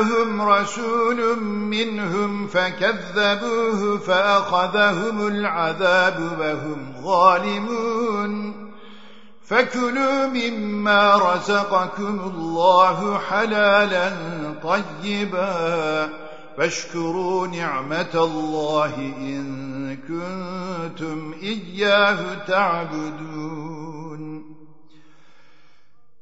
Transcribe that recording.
جاءهم رسول منهم فكذبوه فأخذهم العذاب وهم ظالمون فكلوا مما رزقكم الله حلالا طيبا فاشكروا نعمة الله إن كنتم إياه تعبدون